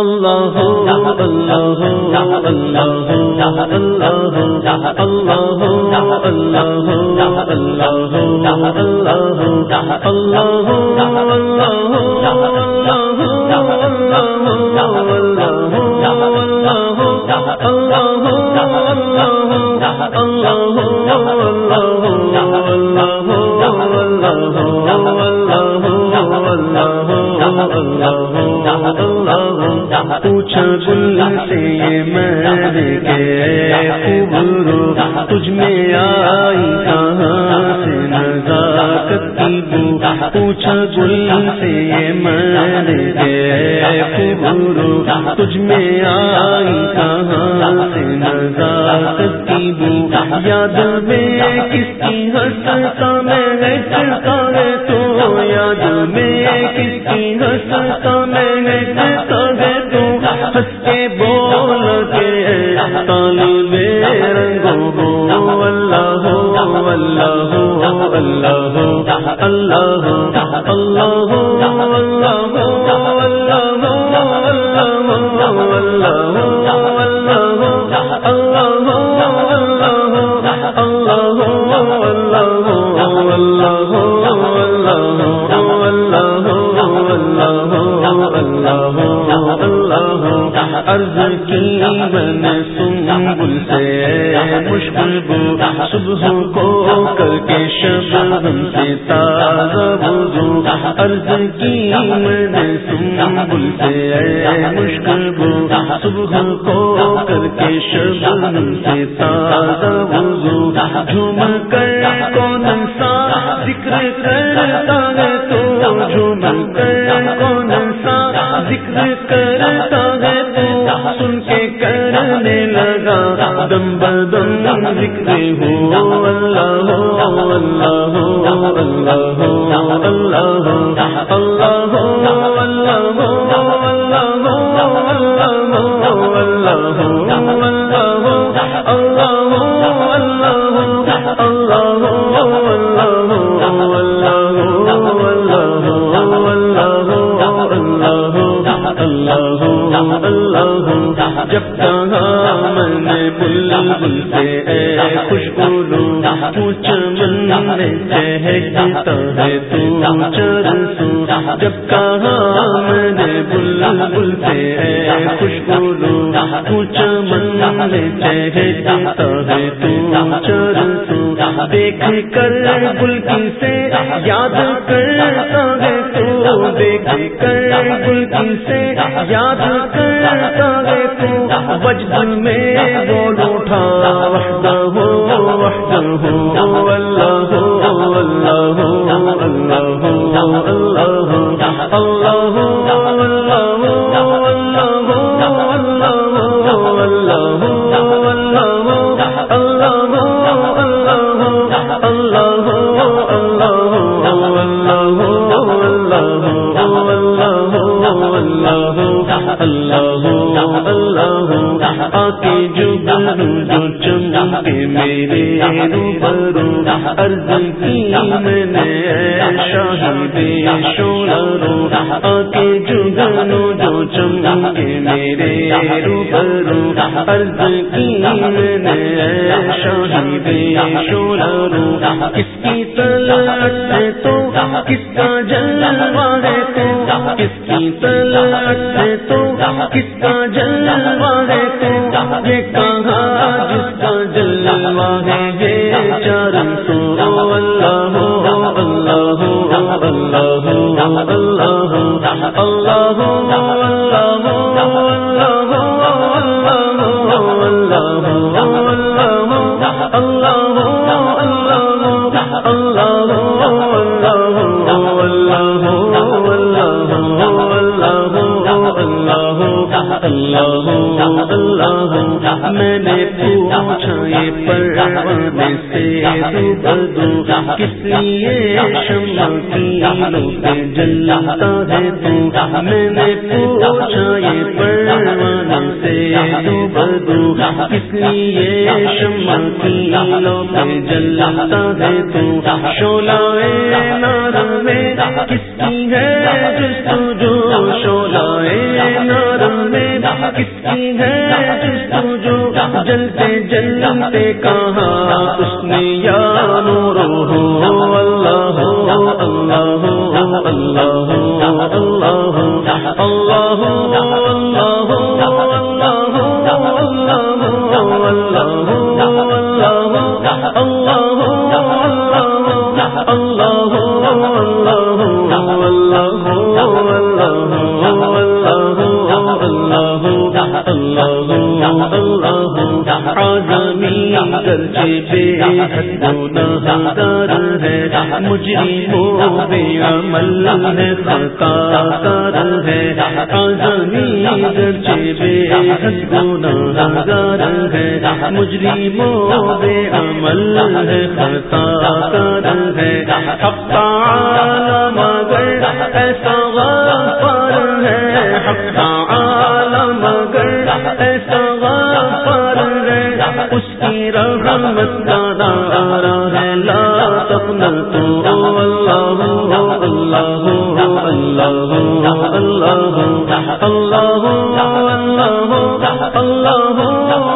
اللہ اللہ اللہ اللہ اللہ اللہ پوچھا تجھ میں آئی کہاں سے نزاکت کی بو۔ پوچھا گل سے یہ میں کے خوبرو تجھ میں آئی کہاں سے نزاکت کی بو۔ یاد میں کس کی ہنستا میں ہنستا ہے تو؟ یاد میں کس کی ہنستا میں ہنستا ہے تو؟ ہنس کے بول کے طالب رنگو اللہ اللہ اللہ اللہ عرض کی بن سن سنبل سے مشکل بو صبح کو کر کے شب ہم سے تازہ بزو عرض کی من سنبل سے مشکل بو صبح کو کر کے شب ہم سے تازہ بزو جھوم کر کون سا ذکر کرتا ہے تو جھوم کر کون سا ذکر کرتا ہے تو سن کے کرنے لگا دم بدم ذکر ہو اللہ ہو اللہ ہو اللہ ہو اللہ ہو اللہ ہو اللہ ہو اللہ ہو اللہ اللہ اللہ جب کہاں میں نے بلبل سے اے خوشبولو تو چمن میں ہے تو چرسو جب کہاں نے بل خوشبو لوں پوچھ من ہے تو چر سو دیکھ کر گل کی سے یاد کرتا ہے تو، دیکھ کر گل کی سے یاد کرتا ہے تو وجد میں بول اٹھا وحدہ ہو وحدہ ہو، اللہ جہاں آ کے جو گرو جو چمکے میرے روبرو عرض کی میں نے شاہد شولرو آ کے جو گرو جو چمکے میرے روبرو عرض کی میں نے شاہد شولرو کس کی تلٹ سے تو؟ کس کا جلوہ ہے تو؟ کس کی تلٹ سے تو؟ کس کا جلوہ ہے اللہ اللہ اللہ نے پروانے سے بدو کس لیے شمع کی لو پہ جلتا ہے تو؟ میں نے پوچھا یہ پروانے سے بدو کس لیے شمع کی لو پہ جلتا ہے تو؟ شولا نار میں کس کی ہے جس جو شولا نار کس کی ہے جو جلتے جلتے کہاں اس نے یا نور ہو اللہ ہو اللہ ہو اللہ ہو اللہ ہو اللہ ہو گناہگار ہے مجرموں بے عمل ہے خطا کر ہے آزمی گرچے بے حد گناہگار ہے مجرموں بے عمل ہے خطا کر ہے حق تعالی مگر ایسا غفار ہے حق تعالی مگر ایسا اس کی رحمت کا اللہ اللہ اللہ